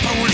the power